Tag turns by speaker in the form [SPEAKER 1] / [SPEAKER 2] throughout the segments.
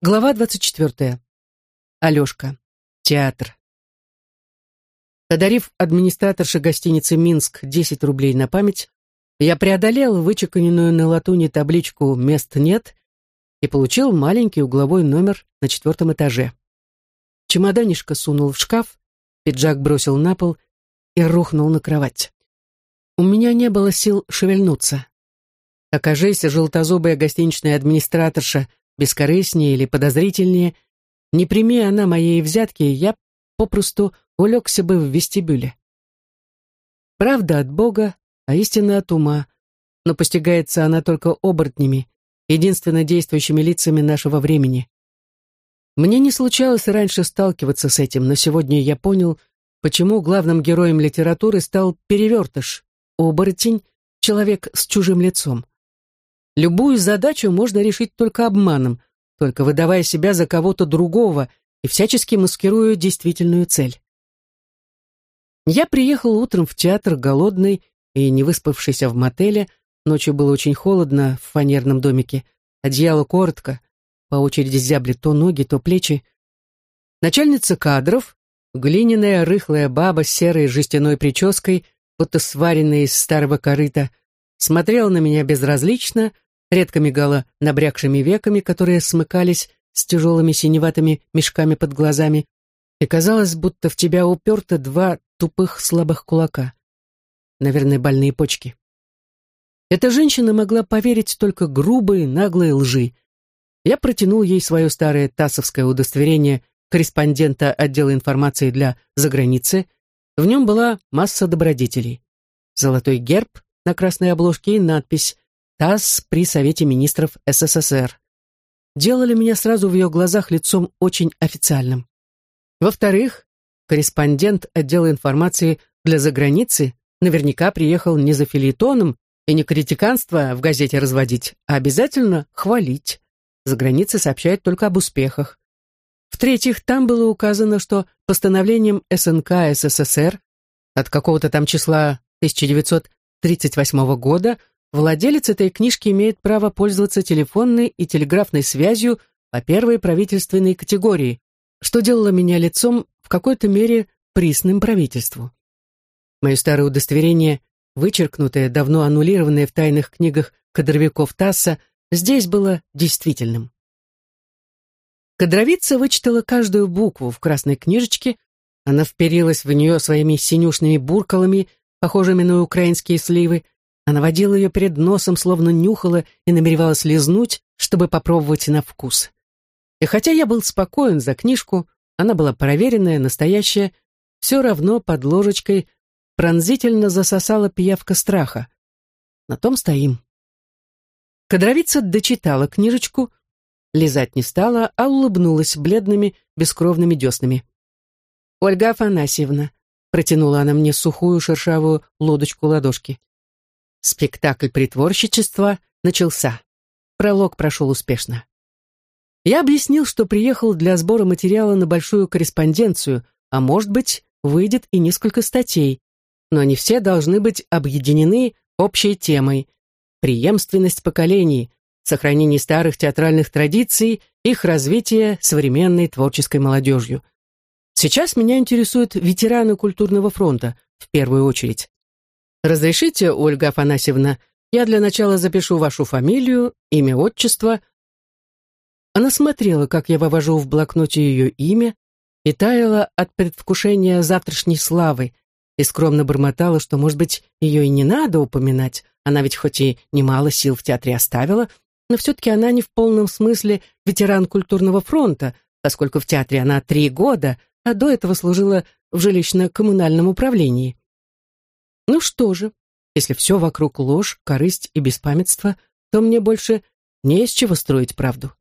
[SPEAKER 1] Глава 24. Алешка. Театр. Подарив администраторше гостиницы «Минск» 10 рублей на память, я преодолел вычеканенную на латуни табличку «Мест нет» и получил маленький угловой номер на четвертом этаже. Чемоданишко сунул в шкаф, пиджак бросил на пол и рухнул на кровать. У меня не было сил шевельнуться. Окажись, желтозубая гостиничная администраторша бескорыстнее или подозрительнее, не прими она моей взятки, я попросту улегся бы в вестибюле. Правда от Бога, а истина от ума, но постигается она только оборотнями, единственно действующими лицами нашего времени. Мне не случалось раньше сталкиваться с этим, но сегодня я понял, почему главным героем литературы стал перевертыш, оборотень, человек с чужим лицом. Любую задачу можно решить только обманом, только выдавая себя за кого-то другого и всячески маскируя действительную цель. Я приехал утром в театр голодный и не выспавшийся в мотеле, ночью было очень холодно в фанерном домике, одеяло коротко, по очереди зябли то ноги, то плечи. Начальница кадров, глиняная рыхлая баба с серой жестяной прической, будто сваренная из старого корыта, смотрела на меня безразлично, редко мигала набрякшими веками, которые смыкались с тяжелыми синеватыми мешками под глазами, и казалось, будто в тебя уперто два тупых слабых кулака. Наверное, больные почки. Эта женщина могла поверить только грубой, наглой лжи. Я протянул ей свое старое ТАСовское удостоверение корреспондента отдела информации для заграницы. В нем была масса добродетелей. Золотой герб на красной обложке и надпись ТАСС при Совете министров СССР. Делали меня сразу в ее глазах лицом очень официальным. Во-вторых, корреспондент отдела информации для заграницы наверняка приехал не за филитоном и не критиканство в газете разводить, а обязательно хвалить. За границей сообщают только об успехах. В-третьих, там было указано, что постановлением СНК СССР от какого-то там числа 1938 года Владелец этой книжки имеет право пользоваться телефонной и телеграфной связью по первой правительственной категории, что делало меня лицом в какой-то мере присным правительству. Мое старое удостоверение, вычеркнутое, давно аннулированное в тайных книгах кадровиков ТАССа, здесь было действительным. Кадровица вычитала каждую букву в красной книжечке, она вперилась в нее своими синюшными буркалами, похожими на украинские сливы, она водила ее перед носом, словно нюхала и намеревалась лизнуть, чтобы попробовать на вкус. И хотя я был спокоен за книжку, она была проверенная, настоящая, все равно под ложечкой пронзительно засосала пиявка страха. На том стоим. Кадровица дочитала книжечку, лизать не стала, а улыбнулась бледными, бескровными деснами. «Ольга Афанасьевна», — протянула она мне сухую шершавую лодочку ладошки. Спектакль притворщичества начался. Пролог прошел успешно. Я объяснил, что приехал для сбора материала на большую корреспонденцию, а может быть, выйдет и несколько статей, но они все должны быть объединены общей темой преемственность поколений, сохранение старых театральных традиций, их развитие современной творческой молодежью. Сейчас меня интересуют ветераны культурного фронта, в первую очередь. «Разрешите, Ольга Афанасьевна, я для начала запишу вашу фамилию, имя, отчество». Она смотрела, как я вывожу в блокноте ее имя, и таяла от предвкушения завтрашней славы, и скромно бормотала, что, может быть, ее и не надо упоминать, она ведь хоть и немало сил в театре оставила, но все-таки она не в полном смысле ветеран культурного фронта, поскольку в театре она три года, а до этого служила в жилищно-коммунальном управлении. Ну что же, если все вокруг ложь, корысть и беспамятство, то мне больше не из чего строить правду.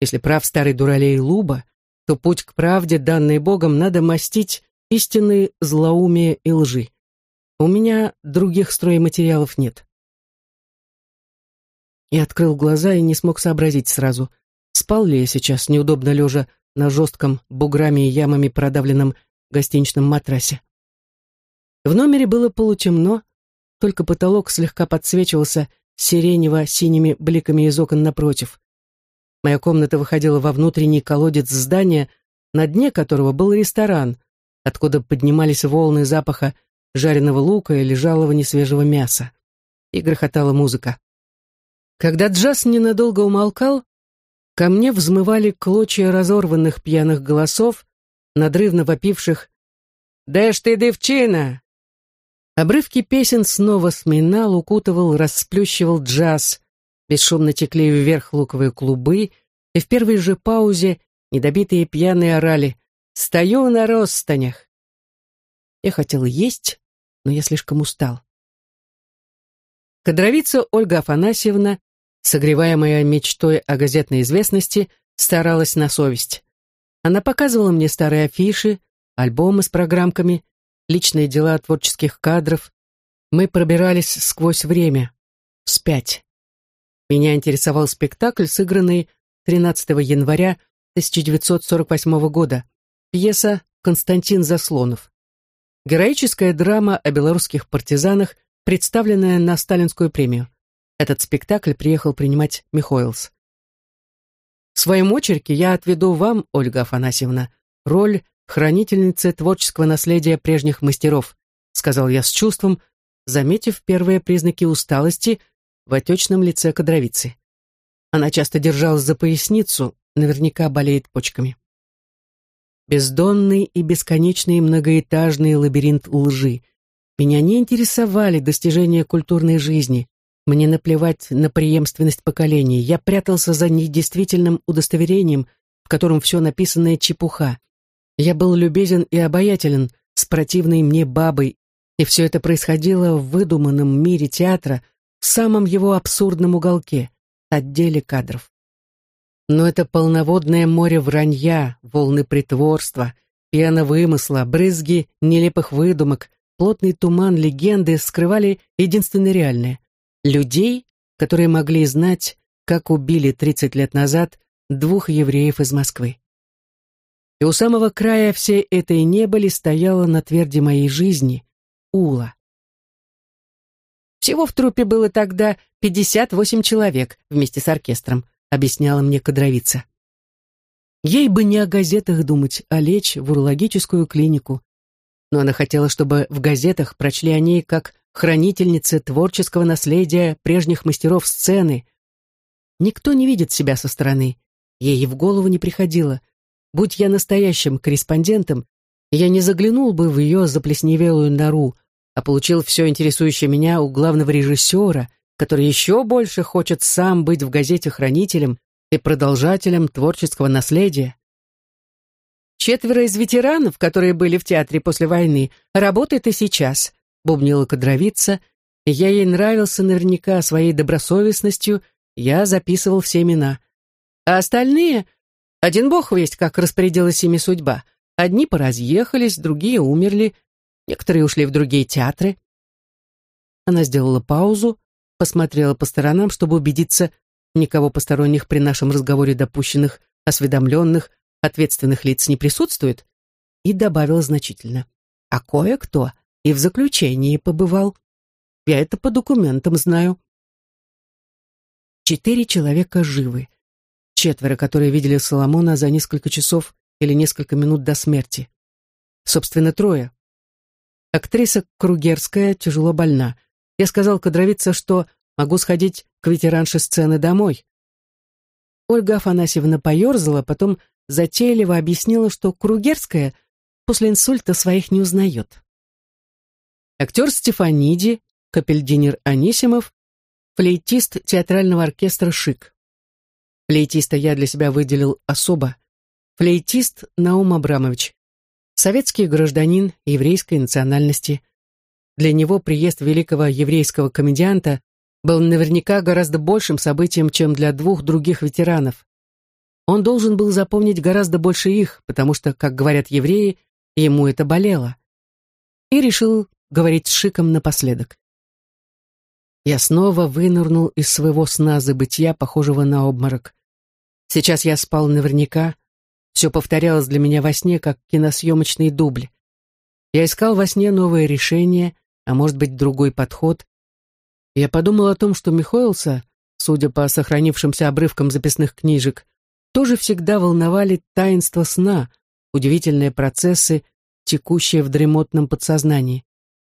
[SPEAKER 1] Если прав старый дуралей Луба, то путь к правде, данной Богом, надо мастить истинные злоумия и лжи. У меня других стройматериалов нет. Я открыл глаза и не смог сообразить сразу, спал ли я сейчас, неудобно лежа на жестком буграми и ямами продавленном гостиничном матрасе. В номере было полутемно, только потолок слегка подсвечивался сиренево-синими бликами из окон напротив. Моя комната выходила во внутренний колодец здания, на дне которого был ресторан, откуда поднимались волны запаха жареного лука или жалого несвежего мяса. И грохотала музыка. Когда джаз ненадолго умолкал, ко мне взмывали клочья разорванных пьяных голосов, надрывно вопивших «Да ж ты, девчина!» Обрывки песен снова сминал, укутывал, расплющивал джаз. Бесшумно текли вверх луковые клубы, и в первой же паузе недобитые пьяные орали «Стою на ростанях!» Я хотел есть, но я слишком устал. Кадровица Ольга Афанасьевна, согреваемая мечтой о газетной известности, старалась на совесть. Она показывала мне старые афиши, альбомы с программками, личные дела творческих кадров. Мы пробирались сквозь время, вспять. Меня интересовал спектакль, сыгранный 13 января 1948 года, пьеса «Константин Заслонов». Героическая драма о белорусских партизанах, представленная на Сталинскую премию. Этот спектакль приехал принимать Михоэлс. В своем очерке я отведу вам, Ольга Афанасьевна, роль хранительницы творческого наследия прежних мастеров, сказал я с чувством, заметив первые признаки усталости в отечном лице кадровицы. Она часто держалась за поясницу, наверняка болеет почками. Бездонный и бесконечный многоэтажный лабиринт лжи. Меня не интересовали достижения культурной жизни. Мне наплевать на преемственность поколений. Я прятался за недействительным удостоверением, в котором все написанное чепуха. Я был любезен и обаятелен с противной мне бабой, и все это происходило в выдуманном мире театра, в самом его абсурдном уголке, отделе кадров. Но это полноводное море вранья, волны притворства, пьяно вымысла, брызги нелепых выдумок, плотный туман легенды скрывали единственное реальное — людей, которые могли знать, как убили 30 лет назад двух евреев из Москвы и у самого края всей этой небыли стояла на тверди моей жизни Ула. «Всего в трупе было тогда 58 человек вместе с оркестром», объясняла мне кадровица. Ей бы не о газетах думать, а лечь в урологическую клинику. Но она хотела, чтобы в газетах прочли о ней как хранительнице творческого наследия прежних мастеров сцены. Никто не видит себя со стороны. Ей в голову не приходило, Будь я настоящим корреспондентом, я не заглянул бы в ее заплесневелую нору, а получил все интересующее меня у главного режиссера, который еще больше хочет сам быть в газете хранителем и продолжателем творческого наследия. Четверо из ветеранов, которые были в театре после войны, работают и сейчас, бубнила кадровица, я ей нравился наверняка своей добросовестностью, я записывал все имена. А остальные один бог весть, как распорядилась ими судьба. Одни поразъехались, другие умерли, некоторые ушли в другие театры. Она сделала паузу, посмотрела по сторонам, чтобы убедиться, никого посторонних при нашем разговоре допущенных, осведомленных, ответственных лиц не присутствует, и добавила значительно. А кое-кто и в заключении побывал. Я это по документам знаю. Четыре человека живы четверо, которые видели Соломона за несколько часов или несколько минут до смерти. Собственно, трое. Актриса Кругерская тяжело больна. Я сказал кадровице, что могу сходить к ветеранше сцены домой. Ольга Афанасьевна поерзала, потом затейливо объяснила, что Кругерская после инсульта своих не узнает. Актер Стефаниди, капельдинер Анисимов, флейтист театрального оркестра «Шик». Флейтиста я для себя выделил особо. Флейтист Наум Абрамович. Советский гражданин еврейской национальности. Для него приезд великого еврейского комедианта был наверняка гораздо большим событием, чем для двух других ветеранов. Он должен был запомнить гораздо больше их, потому что, как говорят евреи, ему это болело. И решил говорить с Шиком напоследок. Я снова вынырнул из своего сна забытья, похожего на обморок. Сейчас я спал наверняка. Все повторялось для меня во сне, как киносъемочный дубль. Я искал во сне новое решение, а может быть, другой подход. Я подумал о том, что Михоэлса судя по сохранившимся обрывкам записных книжек, тоже всегда волновали таинство сна, удивительные процессы, текущие в дремотном подсознании.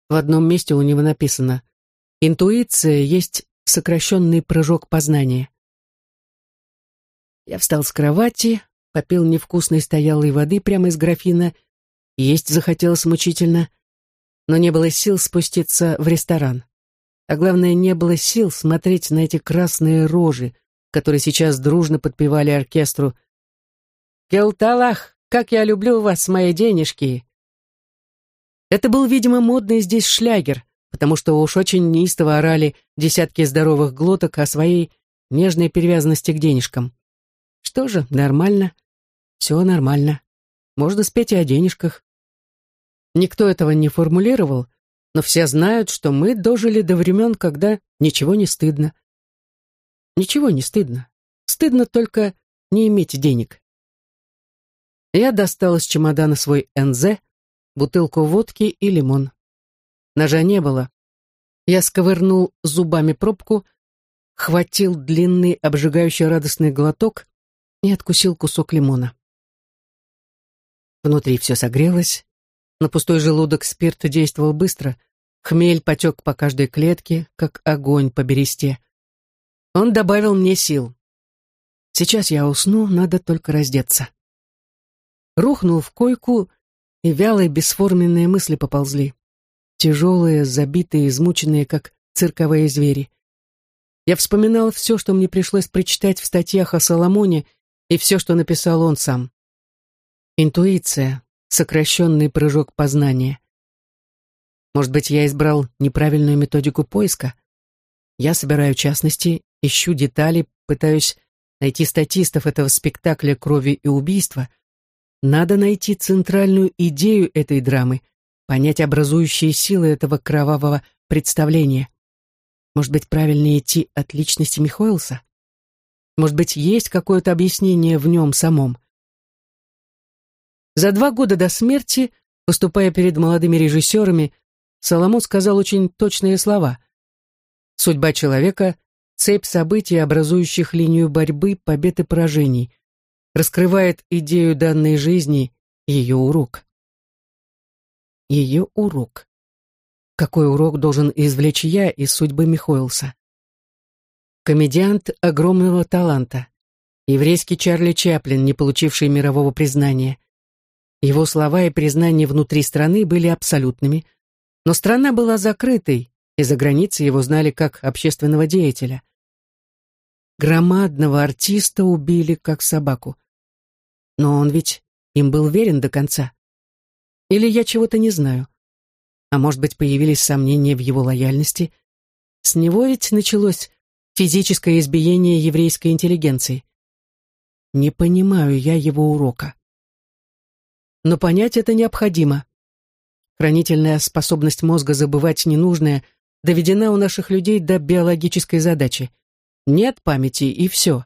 [SPEAKER 1] В одном месте у него написано «Интуиция есть сокращенный прыжок познания». Я встал с кровати, попил невкусной стоялой воды прямо из графина, есть захотелось мучительно, но не было сил спуститься в ресторан. А главное, не было сил смотреть на эти красные рожи, которые сейчас дружно подпевали оркестру «Келталах, как я люблю вас, мои денежки!» Это был, видимо, модный здесь шлягер, потому что уж очень неистово орали десятки здоровых глоток о своей нежной привязанности к денежкам. Что же, нормально. Все нормально. Можно спеть и о денежках. Никто этого не формулировал, но все знают, что мы дожили до времен, когда ничего не стыдно. Ничего не стыдно. Стыдно только не иметь денег. Я достал из чемодана свой НЗ, бутылку водки и лимон. Ножа не было. Я сковырнул зубами пробку, хватил длинный, обжигающий радостный глоток и откусил кусок лимона. Внутри все согрелось, на пустой желудок спирт действовал быстро, хмель потек по каждой клетке, как огонь по бересте. Он добавил мне сил. Сейчас я усну, надо только раздеться. Рухнул в койку, и вялые бесформенные мысли поползли. Тяжелые, забитые, измученные, как цирковые звери. Я вспоминал все, что мне пришлось прочитать в статьях о Соломоне, и все, что написал он сам. Интуиция, сокращенный прыжок познания. Может быть, я избрал неправильную методику поиска? Я собираю частности, ищу детали, пытаюсь найти статистов этого спектакля крови и убийства. Надо найти центральную идею этой драмы, понять образующие силы этого кровавого представления. Может быть, правильнее идти от личности Михоэлса? Может быть, есть какое-то объяснение в нем самом? За два года до смерти, выступая перед молодыми режиссерами, Соломон сказал очень точные слова. «Судьба человека — цепь событий, образующих линию борьбы, побед и поражений, раскрывает идею данной жизни, ее урок». Ее урок. Какой урок должен извлечь я из судьбы Михоэлса? Комедиант огромного таланта. Еврейский Чарли Чаплин, не получивший мирового признания. Его слова и признания внутри страны были абсолютными, но страна была закрытой, и за границей его знали как общественного деятеля. Громадного артиста убили как собаку. Но он ведь им был верен до конца. Или я чего-то не знаю. А может быть, появились сомнения в его лояльности. С него ведь началось физическое избиение еврейской интеллигенции. Не понимаю я его урока но понять это необходимо. Хранительная способность мозга забывать ненужное доведена у наших людей до биологической задачи. Нет памяти, и все.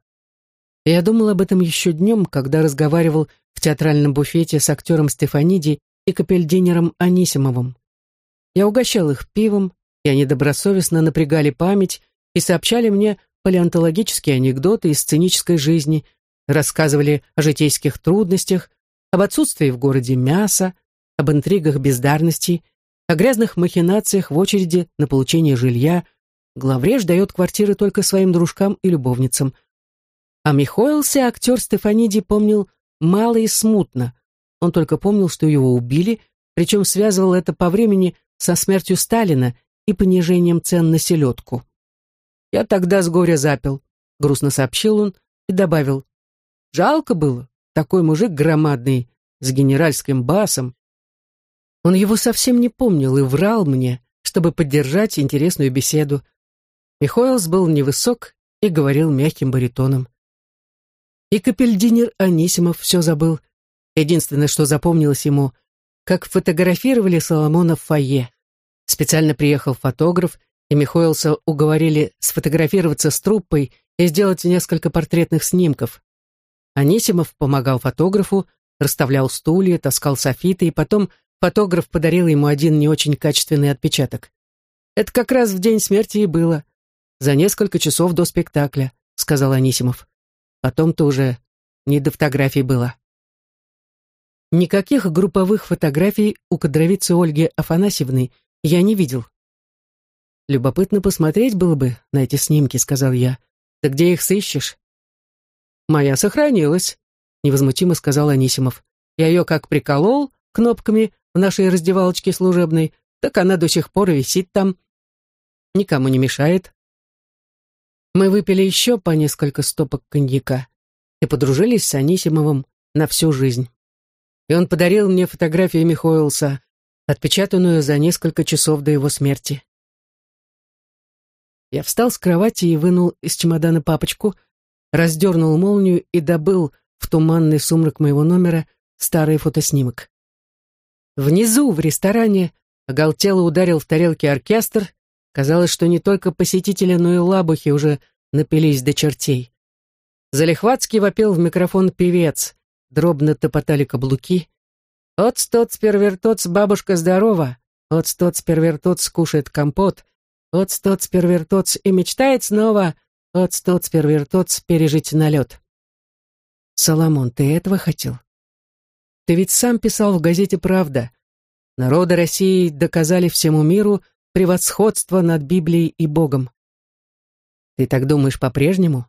[SPEAKER 1] Я думал об этом еще днем, когда разговаривал в театральном буфете с актером Стефаниди и капельдинером Анисимовым. Я угощал их пивом, и они добросовестно напрягали память и сообщали мне палеонтологические анекдоты из сценической жизни, рассказывали о житейских трудностях, об отсутствии в городе мяса, об интригах бездарности, о грязных махинациях в очереди на получение жилья. Главреж дает квартиры только своим дружкам и любовницам. А Михоэлсе актер Стефаниди помнил мало и смутно. Он только помнил, что его убили, причем связывал это по времени со смертью Сталина и понижением цен на селедку. «Я тогда с горя запил», — грустно сообщил он и добавил. «Жалко было, такой мужик громадный, с генеральским басом. Он его совсем не помнил и врал мне, чтобы поддержать интересную беседу. Михоэлс был невысок и говорил мягким баритоном. И капельдинер Анисимов все забыл. Единственное, что запомнилось ему, как фотографировали Соломона в фойе. Специально приехал фотограф, и Михоэлса уговорили сфотографироваться с труппой и сделать несколько портретных снимков. Анисимов помогал фотографу, расставлял стулья, таскал софиты, и потом фотограф подарил ему один не очень качественный отпечаток. Это как раз в день смерти и было. за несколько часов до спектакля», — сказал Анисимов. «Потом-то уже не до фотографий было». Никаких групповых фотографий у кадровицы Ольги Афанасьевны я не видел. «Любопытно посмотреть было бы на эти снимки», — сказал я. «Да где их сыщешь?» «Моя сохранилась», — невозмутимо сказал Анисимов. «Я ее как приколол кнопками в нашей раздевалочке служебной, так она до сих пор висит там. Никому не мешает». Мы выпили еще по несколько стопок коньяка и подружились с Анисимовым на всю жизнь и он подарил мне фотографию Михоэлса, отпечатанную за несколько часов до его смерти. Я встал с кровати и вынул из чемодана папочку, раздернул молнию и добыл в туманный сумрак моего номера старый фотоснимок. Внизу, в ресторане, оголтело ударил в тарелки оркестр. Казалось, что не только посетители, но и лабухи уже напились до чертей. Залихватский вопил в микрофон певец дробно топотали каблуки. «Отстоц первертоц, бабушка здорова! Отстоц первертоц кушает компот! Отстоц первертоц и мечтает снова! Отстоц первертоц пережить налет!» «Соломон, ты этого хотел?» «Ты ведь сам писал в газете «Правда». Народы России доказали всему миру превосходство над Библией и Богом. Ты так думаешь по-прежнему?»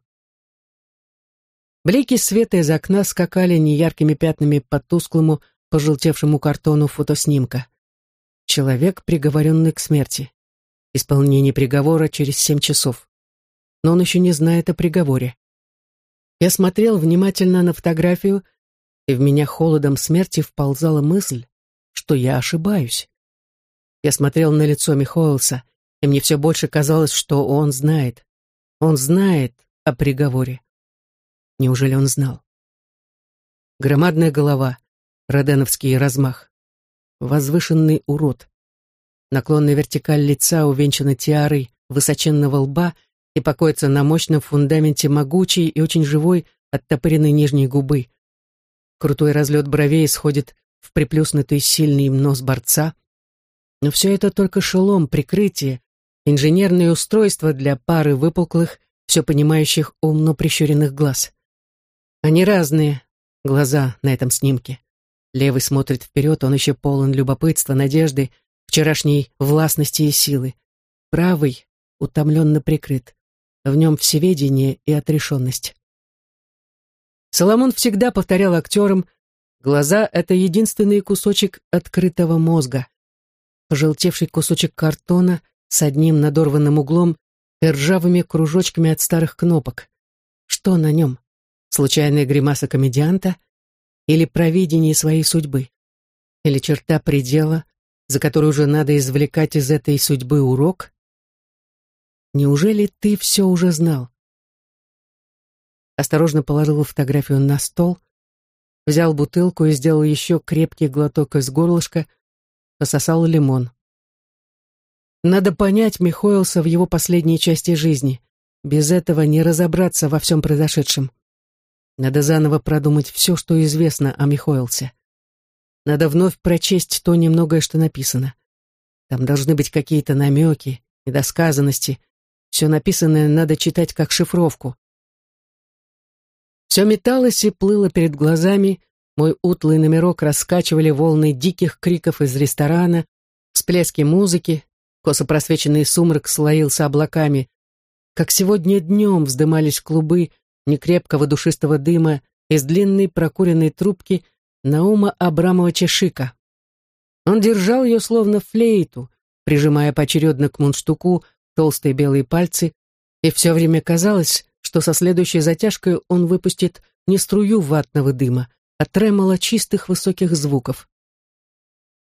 [SPEAKER 1] Блики света из окна скакали неяркими пятнами по тусклому, пожелтевшему картону фотоснимка. Человек, приговоренный к смерти. Исполнение приговора через семь часов. Но он еще не знает о приговоре. Я смотрел внимательно на фотографию, и в меня холодом смерти вползала мысль, что я ошибаюсь. Я смотрел на лицо Михоэлса, и мне все больше казалось, что он знает. Он знает о приговоре. Неужели он знал? Громадная голова, роденовский размах. Возвышенный урод. Наклонная вертикаль лица увенчана тиарой высоченного лба и покоится на мощном фундаменте могучей и очень живой оттопыренной нижней губы. Крутой разлет бровей сходит в приплюснутый сильный нос борца. Но все это только шелом, прикрытие, инженерное устройство для пары выпуклых, все понимающих умно прищуренных глаз. Они разные, глаза на этом снимке. Левый смотрит вперед, он еще полон любопытства, надежды, вчерашней властности и силы. Правый утомленно прикрыт. В нем всеведение и отрешенность. Соломон всегда повторял актерам, глаза — это единственный кусочек открытого мозга. Пожелтевший кусочек картона с одним надорванным углом и ржавыми кружочками от старых кнопок. Что на нем? случайная гримаса комедианта или провидение своей судьбы, или черта предела, за которую уже надо извлекать из этой судьбы урок? Неужели ты все уже знал? Осторожно положил фотографию на стол, взял бутылку и сделал еще крепкий глоток из горлышка, пососал лимон. Надо понять Михоэлса в его последней части жизни. Без этого не разобраться во всем произошедшем. Надо заново продумать все, что известно о Михоэлсе. Надо вновь прочесть то немногое, что написано. Там должны быть какие-то намеки, недосказанности. Все написанное надо читать как шифровку. Все металось и плыло перед глазами, мой утлый номерок раскачивали волны диких криков из ресторана, всплески музыки, косо просвеченный сумрак слоился облаками. Как сегодня днем вздымались клубы некрепкого душистого дыма из длинной прокуренной трубки Наума Абрамовича Шика. Он держал ее словно флейту, прижимая поочередно к мундштуку толстые белые пальцы, и все время казалось, что со следующей затяжкой он выпустит не струю ватного дыма, а тремоло чистых высоких звуков.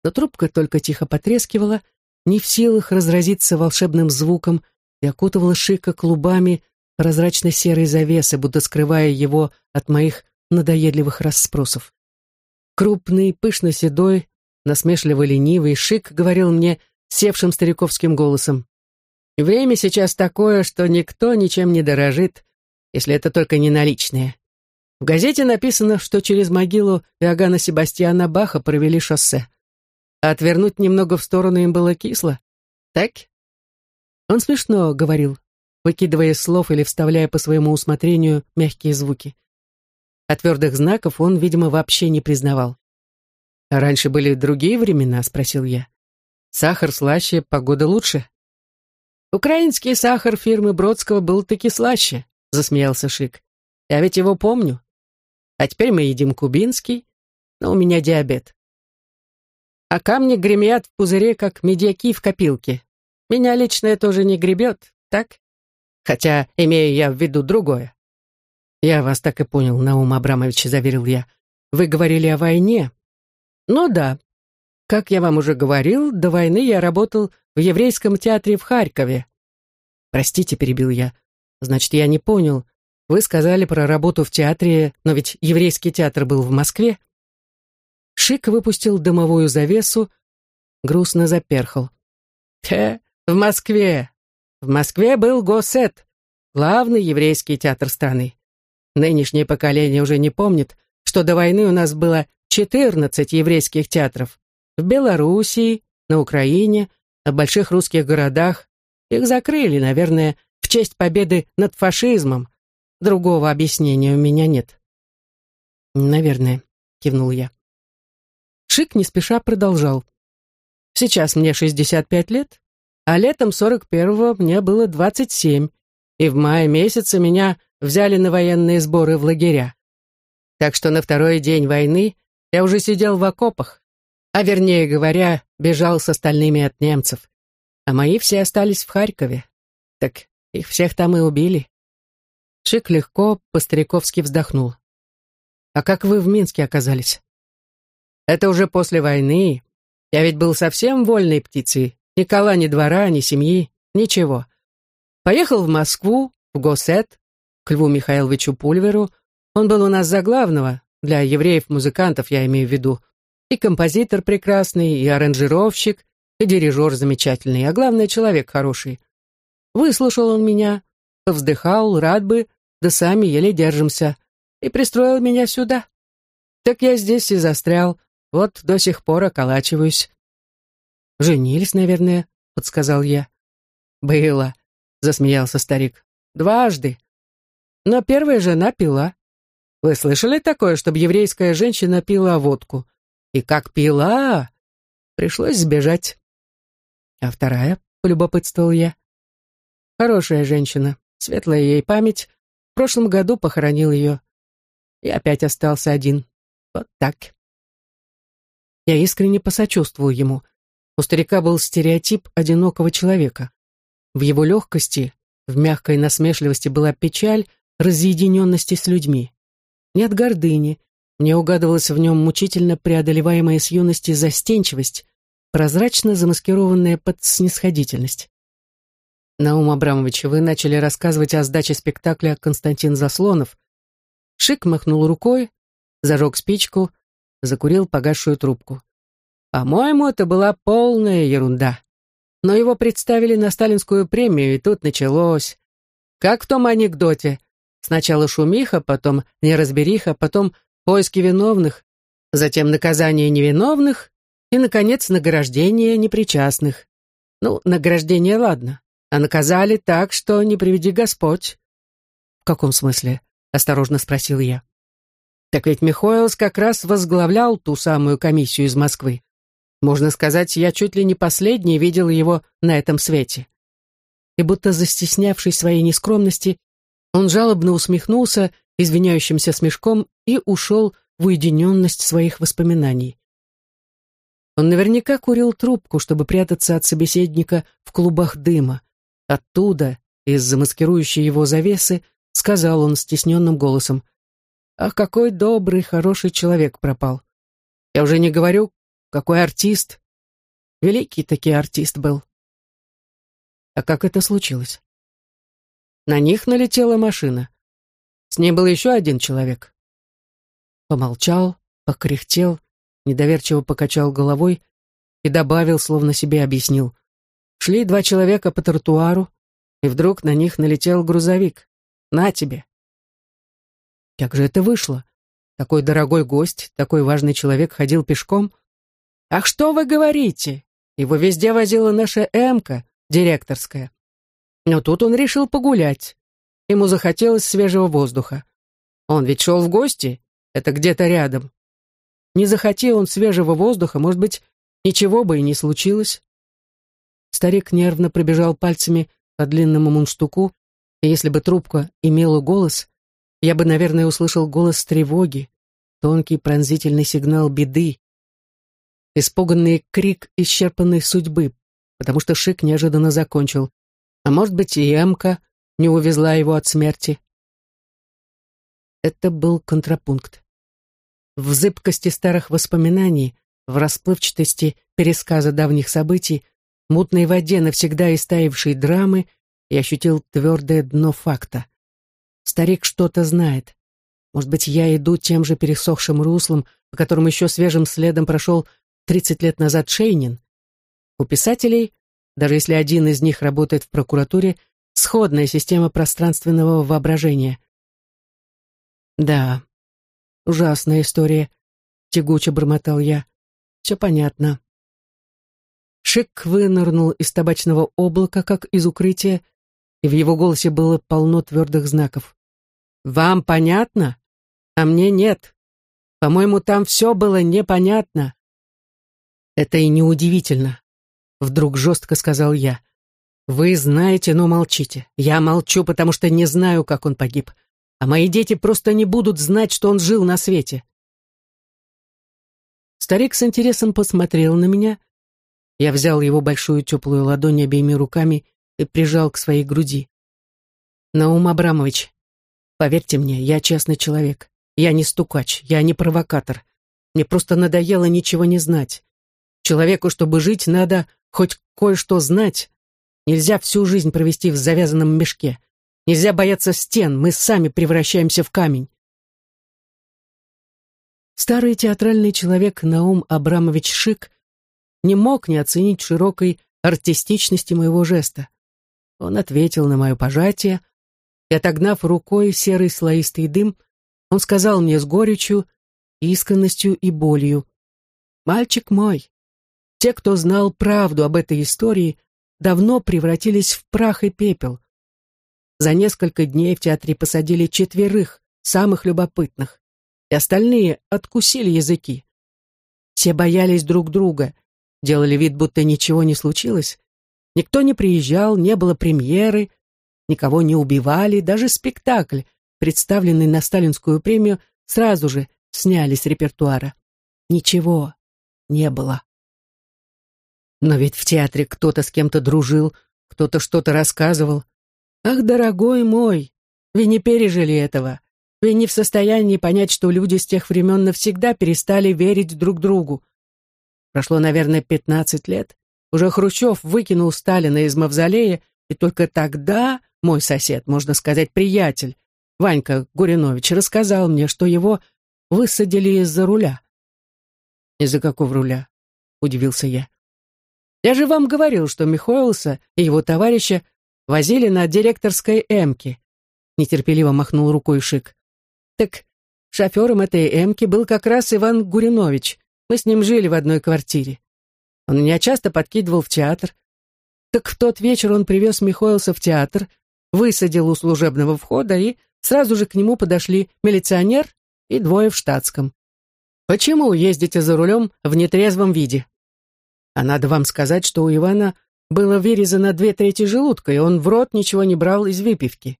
[SPEAKER 1] Но трубка только тихо потрескивала, не в силах разразиться волшебным звуком и окутывала Шика клубами прозрачно-серой завесы, будто скрывая его от моих надоедливых расспросов. Крупный, пышно-седой, насмешливо-ленивый шик говорил мне севшим стариковским голосом. «Время сейчас такое, что никто ничем не дорожит, если это только не наличные. В газете написано, что через могилу Иоганна Себастьяна Баха провели шоссе. А отвернуть немного в сторону им было кисло. Так? Он смешно говорил, выкидывая слов или вставляя по своему усмотрению мягкие звуки. А твердых знаков он, видимо, вообще не признавал. «А раньше были другие времена?» — спросил я. «Сахар слаще, погода лучше?» «Украинский сахар фирмы Бродского был таки слаще», — засмеялся Шик. «Я ведь его помню. А теперь мы едим кубинский, но у меня диабет. А камни гремят в пузыре, как медяки в копилке. Меня лично это уже не гребет, так? Хотя, имею я в виду другое. Я вас так и понял, Наум Абрамович, заверил я. Вы говорили о войне. Ну да. Как я вам уже говорил, до войны я работал в еврейском театре в Харькове. Простите, перебил я. Значит, я не понял. Вы сказали про работу в театре, но ведь еврейский театр был в Москве. Шик выпустил дымовую завесу, грустно заперхал. «Хе, в Москве. В Москве был Госет, главный еврейский театр страны. Нынешнее поколение уже не помнит, что до войны у нас было 14 еврейских театров. В Белоруссии, на Украине, в больших русских городах. Их закрыли, наверное, в честь победы над фашизмом. Другого объяснения у меня нет. «Наверное», — кивнул я. Шик не спеша продолжал. «Сейчас мне 65 лет, а летом 41-го мне было 27, и в мае месяце меня взяли на военные сборы в лагеря. Так что на второй день войны я уже сидел в окопах, а вернее говоря, бежал с остальными от немцев. А мои все остались в Харькове. Так их всех там и убили. Шик легко, по-стариковски вздохнул. «А как вы в Минске оказались?» «Это уже после войны. Я ведь был совсем вольной птицей, ни кола, ни двора, ни семьи, ничего. Поехал в Москву, в Госет, Льву Михайловичу Пульверу. Он был у нас за главного, для евреев-музыкантов я имею в виду. И композитор прекрасный, и аранжировщик, и дирижер замечательный, а главное, человек хороший. Выслушал он меня, повздыхал, рад бы, да сами еле держимся, и пристроил меня сюда. Так я здесь и застрял, вот до сих пор околачиваюсь. «Женились, наверное», — подсказал я. «Было», — засмеялся старик. «Дважды. Но первая жена пила. Вы слышали такое, чтобы еврейская женщина пила водку? И как пила, пришлось сбежать». «А вторая?» — полюбопытствовал я. «Хорошая женщина, светлая ей память. В прошлом году похоронил ее. И опять остался один. Вот так». Я искренне посочувствовал ему. У старика был стереотип одинокого человека. В его легкости, в мягкой насмешливости была печаль разъединенности с людьми. Нет гордыни, мне угадывалась в нем мучительно преодолеваемая с юности застенчивость, прозрачно замаскированная под снисходительность. Наум Абрамович, вы начали рассказывать о сдаче спектакля «Константин Заслонов». Шик махнул рукой, зажег спичку, закурил погасшую трубку. По-моему, это была полная ерунда. Но его представили на сталинскую премию, и тут началось. Как в том анекдоте. Сначала шумиха, потом неразбериха, потом поиски виновных, затем наказание невиновных и, наконец, награждение непричастных. Ну, награждение ладно, а наказали так, что не приведи Господь. «В каком смысле?» — осторожно спросил я. «Так ведь Михоэлс как раз возглавлял ту самую комиссию из Москвы. Можно сказать, я чуть ли не последний видел его на этом свете. И будто застеснявшись своей нескромности, он жалобно усмехнулся извиняющимся смешком и ушел в уединенность своих воспоминаний. Он наверняка курил трубку, чтобы прятаться от собеседника в клубах дыма. Оттуда, из-за маскирующей его завесы, сказал он стесненным голосом, «Ах, какой добрый, хороший человек пропал! Я уже не говорю, какой артист! Великий таки артист был. А как это случилось? На них налетела машина. С ней был еще один человек. Помолчал, покряхтел, недоверчиво покачал головой и добавил, словно себе объяснил. Шли два человека по тротуару, и вдруг на них налетел грузовик. На тебе. Как же это вышло? Такой дорогой гость, такой важный человек ходил пешком, «Ах, что вы говорите? Его везде возила наша Эмка, директорская. Но тут он решил погулять. Ему захотелось свежего воздуха. Он ведь шел в гости, это где-то рядом. Не захотел он свежего воздуха, может быть, ничего бы и не случилось. Старик нервно пробежал пальцами по длинному мундштуку, и если бы трубка имела голос, я бы, наверное, услышал голос тревоги, тонкий пронзительный сигнал беды, испуганный крик исчерпанной судьбы, потому что Шик неожиданно закончил. А может быть, и Эмка не увезла его от смерти. Это был контрапункт. В зыбкости старых воспоминаний, в расплывчатости пересказа давних событий, мутной воде навсегда истаившей драмы, я ощутил твердое дно факта. Старик что-то знает. Может быть, я иду тем же пересохшим руслом, по которому еще свежим следом прошел 30 лет назад Шейнин. У писателей, даже если один из них работает в прокуратуре, сходная система пространственного воображения. Да, ужасная история, тягуче бормотал я. Все понятно. Шик вынырнул из табачного облака, как из укрытия, и в его голосе было полно твердых знаков. «Вам понятно? А мне нет. По-моему, там все было непонятно». «Это и неудивительно», — вдруг жестко сказал я. «Вы знаете, но молчите. Я молчу, потому что не знаю, как он погиб. А мои дети просто не будут знать, что он жил на свете». Старик с интересом посмотрел на меня. Я взял его большую теплую ладонь обеими руками и прижал к своей груди. «Наум Абрамович, поверьте мне, я честный человек. Я не стукач, я не провокатор. Мне просто надоело ничего не знать. Человеку, чтобы жить, надо хоть кое-что знать. Нельзя всю жизнь провести в завязанном мешке. Нельзя бояться стен, мы сами превращаемся в камень. Старый театральный человек Наум Абрамович Шик не мог не оценить широкой артистичности моего жеста. Он ответил на мое пожатие, и, отогнав рукой серый слоистый дым, он сказал мне с горечью, искренностью и болью, «Мальчик мой, те, кто знал правду об этой истории, давно превратились в прах и пепел. За несколько дней в театре посадили четверых, самых любопытных, и остальные откусили языки. Все боялись друг друга, делали вид, будто ничего не случилось, Никто не приезжал, не было премьеры, никого не убивали, даже спектакль, представленный на сталинскую премию, сразу же сняли с репертуара. Ничего не было. Но ведь в театре кто-то с кем-то дружил, кто-то что-то рассказывал. Ах, дорогой мой, вы не пережили этого. Вы не в состоянии понять, что люди с тех времен навсегда перестали верить друг другу. Прошло, наверное, пятнадцать лет. Уже Хрущев выкинул Сталина из мавзолея, и только тогда мой сосед, можно сказать, приятель, Ванька Гуринович, рассказал мне, что его высадили из-за руля. «Из-за какого руля?» — удивился я. «Я же вам говорил, что Михоэлса и его товарища возили на директорской «Эмке», — нетерпеливо махнул рукой Шик. «Так шофером этой «Эмки» был как раз Иван Гуринович. Мы с ним жили в одной квартире. Он меня часто подкидывал в театр. Так в тот вечер он привез Михоэлса в театр, высадил у служебного входа, и сразу же к нему подошли милиционер и двое в штатском. «Почему ездите за рулем в нетрезвом виде?» А надо вам сказать, что у Ивана было вырезано две трети желудка, и он в рот ничего не брал из выпивки.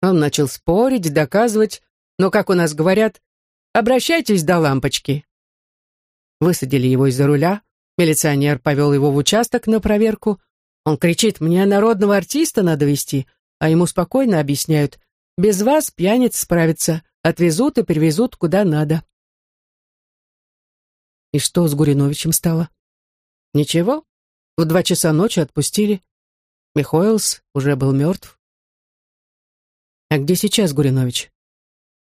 [SPEAKER 1] Он начал спорить, доказывать, но, как у нас говорят, обращайтесь до лампочки. Высадили его из-за руля, Милиционер повел его в участок на проверку. Он кричит, мне народного артиста надо вести, а ему спокойно объясняют, без вас пьяниц справится, отвезут и привезут куда надо. И что с Гуриновичем стало? Ничего, в два часа ночи отпустили. Михоэлс уже был мертв. А где сейчас Гуринович?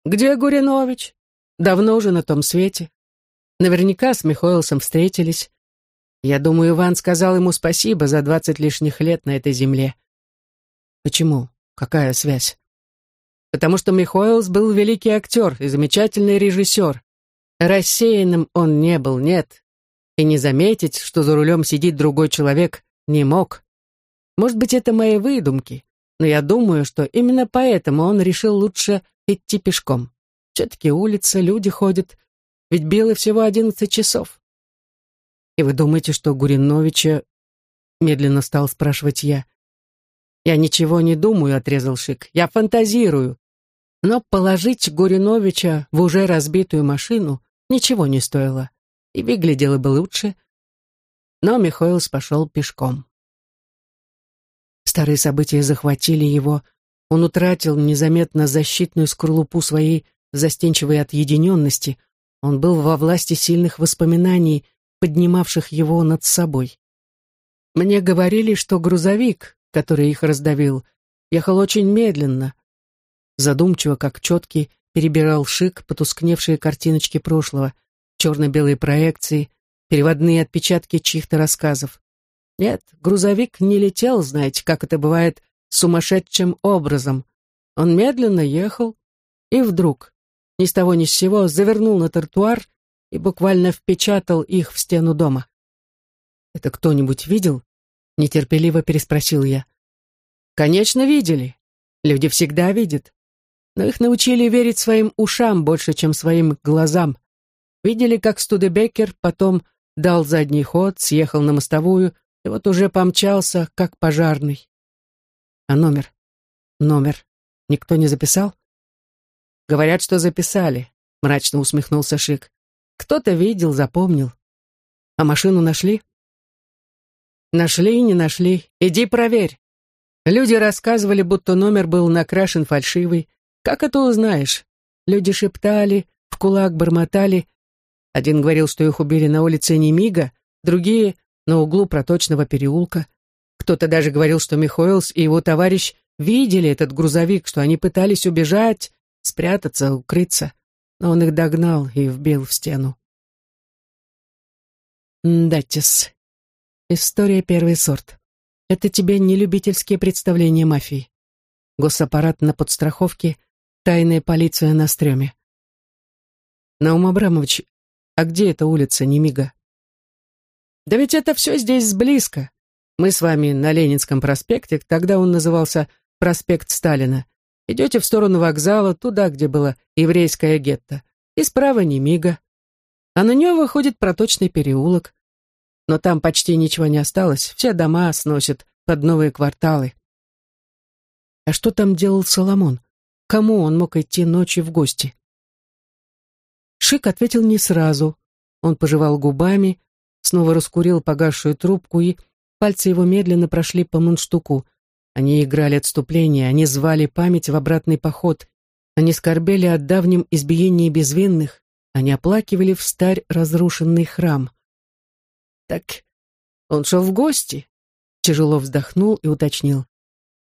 [SPEAKER 1] Где Гуринович? Давно уже на том свете. Наверняка с Михоэлсом встретились. Я думаю, Иван сказал ему спасибо за двадцать лишних лет на этой земле. Почему? Какая связь? Потому что Михоэлс был великий актер и замечательный режиссер. Рассеянным он не был, нет. И не заметить, что за рулем сидит другой человек, не мог. Может быть, это мои выдумки. но я думаю, что именно поэтому он решил лучше идти пешком. Все-таки улица, люди ходят, ведь белый всего одиннадцать часов. И вы думаете, что Гуриновича... Медленно стал спрашивать я. Я ничего не думаю, отрезал Шик. Я фантазирую. Но положить Гуриновича в уже разбитую машину ничего не стоило. И выглядело бы лучше. Но Михоэлс пошел пешком. Старые события захватили его. Он утратил незаметно защитную скорлупу своей застенчивой отъединенности. Он был во власти сильных воспоминаний, поднимавших его над собой. Мне говорили, что грузовик, который их раздавил, ехал очень медленно. Задумчиво, как четкий, перебирал шик потускневшие картиночки прошлого, черно-белые проекции, переводные отпечатки чьих-то рассказов. Нет, грузовик не летел, знаете, как это бывает, сумасшедшим образом. Он медленно ехал, и вдруг, ни с того ни с сего, завернул на тротуар и буквально впечатал их в стену дома. «Это кто-нибудь видел?» — нетерпеливо переспросил я. «Конечно, видели. Люди всегда видят. Но их научили верить своим ушам больше, чем своим глазам. Видели, как Студебекер потом дал задний ход, съехал на мостовую и вот уже помчался, как пожарный. А номер? Номер никто не записал? Говорят, что записали, мрачно усмехнулся Шик. Кто-то видел, запомнил. А машину нашли? Нашли и не нашли. Иди проверь. Люди рассказывали, будто номер был накрашен фальшивый. Как это узнаешь? Люди шептали, в кулак бормотали. Один говорил, что их убили на улице Немига, другие — на углу проточного переулка. Кто-то даже говорил, что Михоэлс и его товарищ видели этот грузовик, что они пытались убежать, спрятаться, укрыться но он их догнал и вбил в стену. Датис. История первый сорт. Это тебе не любительские представления мафии. Госаппарат на подстраховке, тайная полиция на стреме. Наум Абрамович, а где эта улица, Немига? Да ведь это все здесь близко. Мы с вами на Ленинском проспекте, тогда он назывался проспект Сталина. Идете в сторону вокзала, туда, где было еврейское гетто, и справа не мига. А на нее выходит проточный переулок. Но там почти ничего не осталось, все дома сносят под новые кварталы. А что там делал Соломон? Кому он мог идти ночью в гости? Шик ответил не сразу. Он пожевал губами, снова раскурил погасшую трубку, и пальцы его медленно прошли по мундштуку — они играли отступление, они звали память в обратный поход, они скорбели о давнем избиении безвинных, они оплакивали в старь разрушенный храм. «Так он шел в гости?» Тяжело вздохнул и уточнил.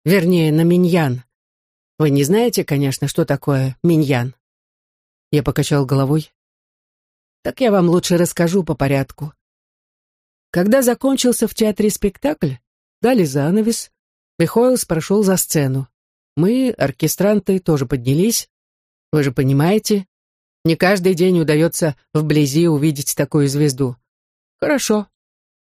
[SPEAKER 1] «Вернее, на миньян. Вы не знаете, конечно, что такое миньян?» Я покачал головой. «Так я вам лучше расскажу по порядку. Когда закончился в театре спектакль, дали занавес, Михоэлс прошел за сцену. Мы, оркестранты, тоже поднялись. Вы же понимаете, не каждый день удается вблизи увидеть такую звезду. Хорошо.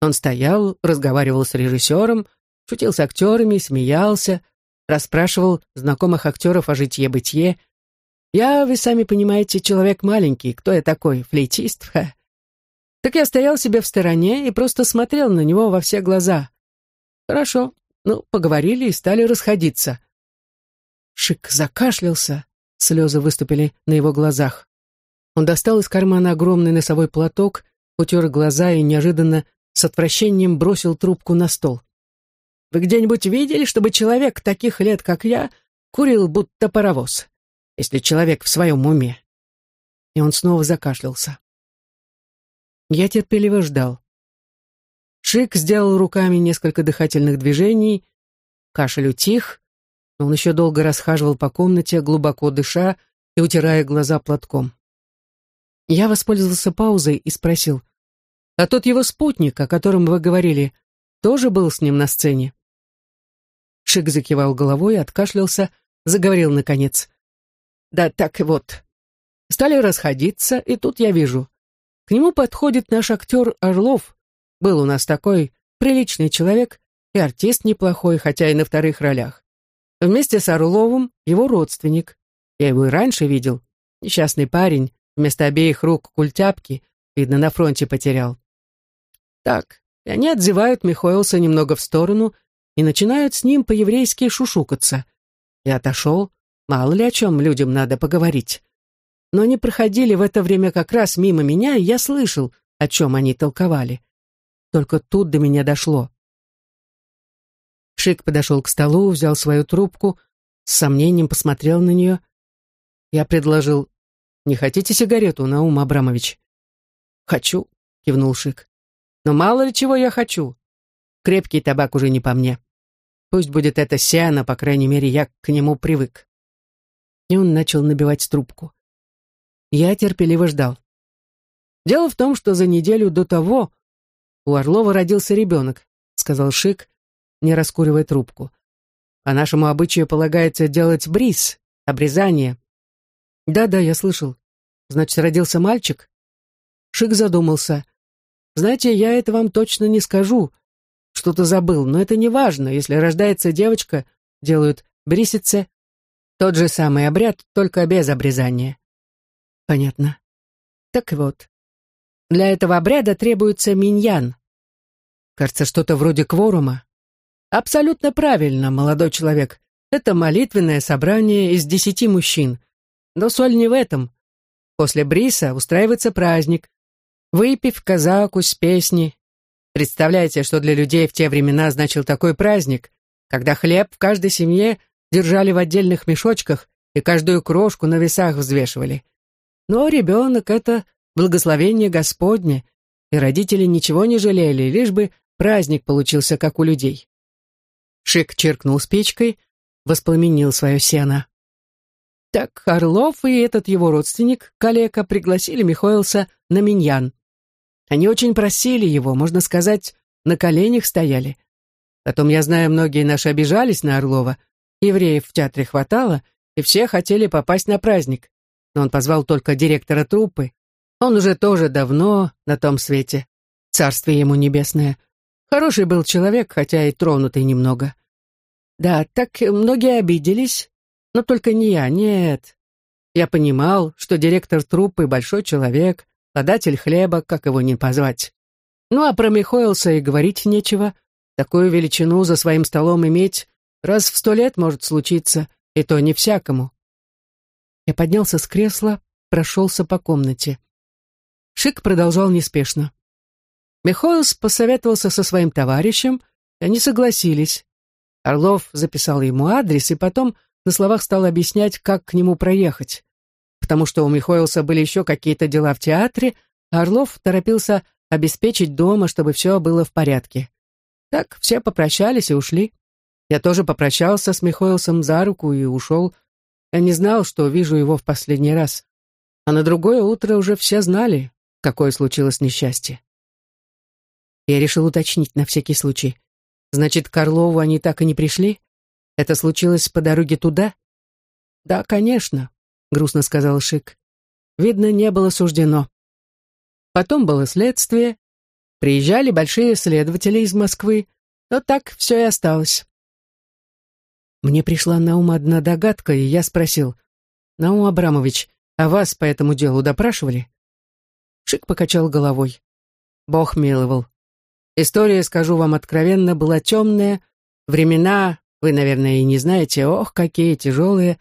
[SPEAKER 1] Он стоял, разговаривал с режиссером, шутил с актерами, смеялся, расспрашивал знакомых актеров о житье-бытие. Я, вы сами понимаете, человек маленький. Кто я такой? Флейтист? Ха. Так я стоял себе в стороне и просто смотрел на него во все глаза. Хорошо. Ну, поговорили и стали расходиться. Шик закашлялся, слезы выступили на его глазах. Он достал из кармана огромный носовой платок, утер глаза и неожиданно с отвращением бросил трубку на стол. «Вы где-нибудь видели, чтобы человек таких лет, как я, курил будто паровоз? Если человек в своем уме?» И он снова закашлялся. Я терпеливо ждал. Шик сделал руками несколько дыхательных движений, кашель утих, но он еще долго расхаживал по комнате, глубоко дыша и утирая глаза платком. Я воспользовался паузой и спросил, «А тот его спутник, о котором вы говорили, тоже был с ним на сцене?» Шик закивал головой, откашлялся, заговорил наконец. «Да так вот. Стали расходиться, и тут я вижу. К нему подходит наш актер Орлов, был у нас такой приличный человек и артист неплохой, хотя и на вторых ролях. Вместе с Орловым его родственник. Я его и раньше видел. Несчастный парень, вместо обеих рук культяпки, видно, на фронте потерял. Так, и они отзывают Михоэлса немного в сторону и начинают с ним по-еврейски шушукаться. Я отошел, мало ли о чем людям надо поговорить. Но они проходили в это время как раз мимо меня, и я слышал, о чем они толковали. Только тут до меня дошло. Шик подошел к столу, взял свою трубку, с сомнением посмотрел на нее. Я предложил, «Не хотите сигарету, Наум Абрамович?» «Хочу», — кивнул Шик. «Но мало ли чего я хочу. Крепкий табак уже не по мне. Пусть будет это сиано, по крайней мере, я к нему привык». И он начал набивать трубку. Я терпеливо ждал. Дело в том, что за неделю до того у Орлова родился ребенок, сказал Шик, не раскуривая трубку. По нашему обычаю полагается делать бриз, обрезание. Да-да, я слышал. Значит, родился мальчик? Шик задумался. Знаете, я это вам точно не скажу. Что-то забыл, но это не важно. Если рождается девочка, делают брисице. Тот же самый обряд, только без обрезания. Понятно. Так вот, для этого обряда требуется миньян. Кажется, что-то вроде кворума. Абсолютно правильно, молодой человек. Это молитвенное собрание из десяти мужчин. Но соль не в этом. После бриса устраивается праздник. Выпивка, закусь, песни. Представляете, что для людей в те времена значил такой праздник, когда хлеб в каждой семье держали в отдельных мешочках и каждую крошку на весах взвешивали. Но ребенок — это благословение Господне, и родители ничего не жалели, лишь бы праздник получился, как у людей. Шик черкнул спичкой, воспламенил свое сено. Так Орлов и этот его родственник, калека, пригласили Михоэлса на миньян. Они очень просили его, можно сказать, на коленях стояли. Потом, я знаю, многие наши обижались на Орлова. Евреев в театре хватало, и все хотели попасть на праздник. Но он позвал только директора труппы, он уже тоже давно на том свете. Царствие ему небесное. Хороший был человек, хотя и тронутый немного. Да, так многие обиделись, но только не я, нет. Я понимал, что директор труппы большой человек, податель хлеба, как его не позвать. Ну а про Михоэлса и говорить нечего. Такую величину за своим столом иметь раз в сто лет может случиться, и то не всякому. Я поднялся с кресла, прошелся по комнате. Шик продолжал неспешно. Михоэлс посоветовался со своим товарищем, и они согласились. Орлов записал ему адрес и потом на словах стал объяснять, как к нему проехать. Потому что у Михоэлса были еще какие-то дела в театре, а Орлов торопился обеспечить дома, чтобы все было в порядке. Так все попрощались и ушли. Я тоже попрощался с Михоэлсом за руку и ушел. Я не знал, что вижу его в последний раз. А на другое утро уже все знали, какое случилось несчастье. Я решил уточнить на всякий случай. Значит, к Орлову они так и не пришли? Это случилось по дороге туда? Да, конечно, грустно сказал Шик. Видно, не было суждено. Потом было следствие. Приезжали большие следователи из Москвы, но так все и осталось. Мне пришла на ум одна догадка, и я спросил, «Наум Абрамович, а вас по этому делу допрашивали?» Шик покачал головой. Бог миловал. История, скажу вам откровенно, была темная. Времена, вы, наверное, и не знаете, ох, какие тяжелые.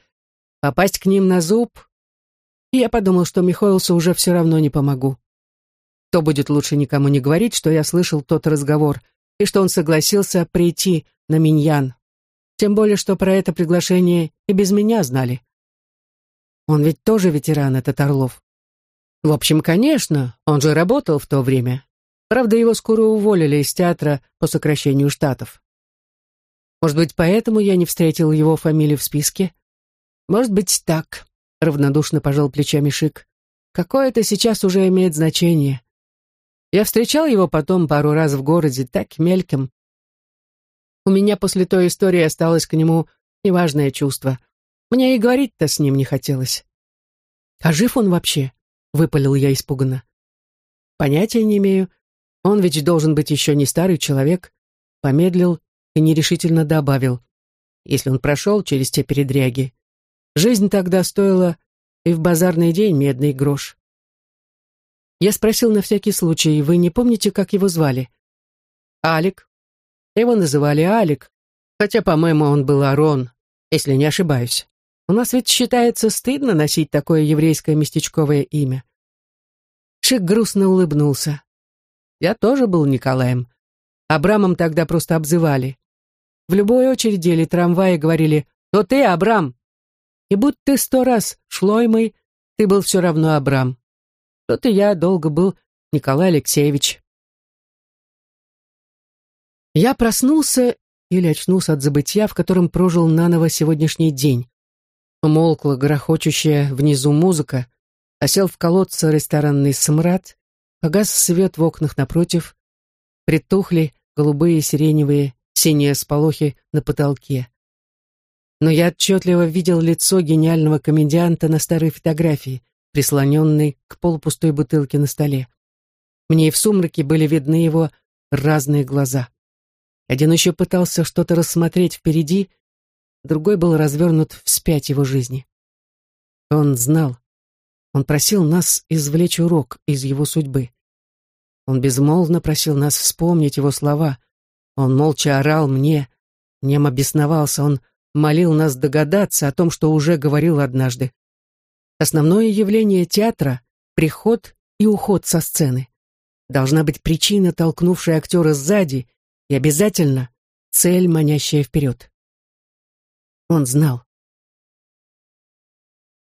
[SPEAKER 1] Попасть к ним на зуб. И я подумал, что Михоэлсу уже все равно не помогу. То будет лучше никому не говорить, что я слышал тот разговор, и что он согласился прийти на Миньян. Тем более, что про это приглашение и без меня знали. Он ведь тоже ветеран, этот Орлов. В общем, конечно, он же работал в то время. Правда, его скоро уволили из театра по сокращению штатов. Может быть, поэтому я не встретил его фамилию в списке? Может быть, так, равнодушно пожал плечами Шик. Какое это сейчас уже имеет значение? Я встречал его потом пару раз в городе, так мельком. У меня после той истории осталось к нему неважное чувство. Мне и говорить-то с ним не хотелось. А жив он вообще? — выпалил я испуганно. «Понятия не имею. Он ведь должен быть еще не старый человек». Помедлил и нерешительно добавил. если он прошел через те передряги. Жизнь тогда стоила и в базарный день медный грош. Я спросил на всякий случай, вы не помните, как его звали? Алик. Его называли Алик, хотя, по-моему, он был Арон, если не ошибаюсь. У нас ведь считается стыдно носить такое еврейское местечковое имя. Шик грустно улыбнулся. Я тоже был Николаем. Абрамом тогда просто обзывали. В любой очереди или трамвае говорили «То ты, Абрам!» И будь ты сто раз шлоймой, ты был все равно Абрам. Тот и я долго был Николай Алексеевич. Я проснулся или очнулся от забытья, в котором прожил наново сегодняшний день. Умолкла грохочущая внизу музыка, осел в колодце ресторанный смрад, погас свет в окнах напротив, притухли голубые, сиреневые, синие сполохи на потолке. Но я отчетливо видел лицо гениального комедианта на старой фотографии, прислоненной к полупустой бутылке на столе. Мне и в сумраке были видны его разные глаза. Один еще пытался что-то рассмотреть впереди, другой был развернут вспять его жизни. Он знал. Он просил нас извлечь урок из его судьбы. Он безмолвно просил нас вспомнить его слова. Он молча орал мне, нем обесновался, он молил нас догадаться о том, что уже говорил однажды. Основное явление театра — приход и уход со сцены. Должна быть причина, толкнувшая актера сзади, и обязательно цель, манящая вперед. Он знал.